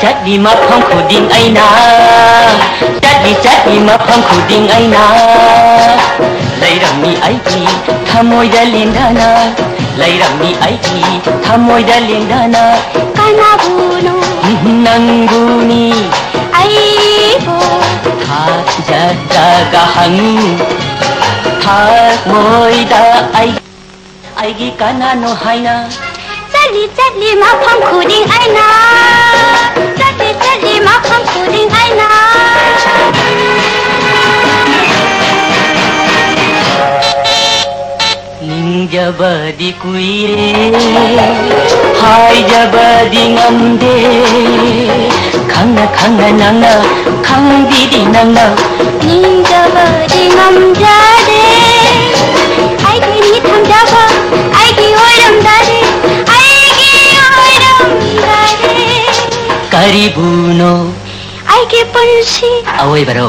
Chát đi mất không khổ đinh ai na. Chát đi chát đi mất không khổ đinh ai na. Lấy rằng mi ai gì tham môi đã liền đa na. Lấy rằng mi ai gì tham môi đã liền đa na. Cái na bu no nang bu ni. Ai bu thác chát đã cả hằng. Thác môi đã ai ai gì cái na no hay na. Chát đi chát đi mất không khổ đinh ai na. ಜಬದಿ ಕುಯಿರೆ ಹಾಯ್ ಜಬದಿ ನಂದೆ ಖಂಗ ಖಂಗ ನಂಗ ಖಂಗಿರಿ ನಂಗ ನಿಂಗ ಬದಿ ನಂಜಾರೆ ಐಗಿ ನಿ ಥಂಜಾವ ಐಗಿ ಓರಂ ದಾರೆ ಐಗಿ ಓರಂ ದಾರೆ ಕರಿಬೂನೋ ಐಗೆ ಪಳ್ಸಿ ಅವೈ ಬರೋ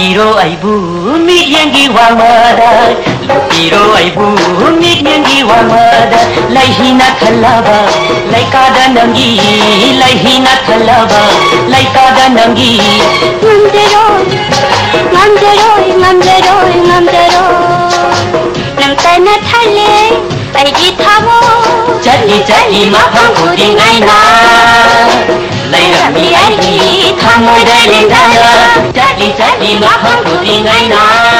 lupiro ai bu mi yang gi wa mada. Lupiro ai bu mi yang gi wa mada. Lai hina khalaba lai ka da nangi lai hina khalaba lai ka da nangi. Ngamde roi ngamde roi ngamde roi ngamde roi nam ta na thale pai gi thavo chali chali ma phang ku ding ai na. Lai ram mi ai gi môi đây lên ra ra Chắc đi chắc đi nó không thuộc đi ngay nào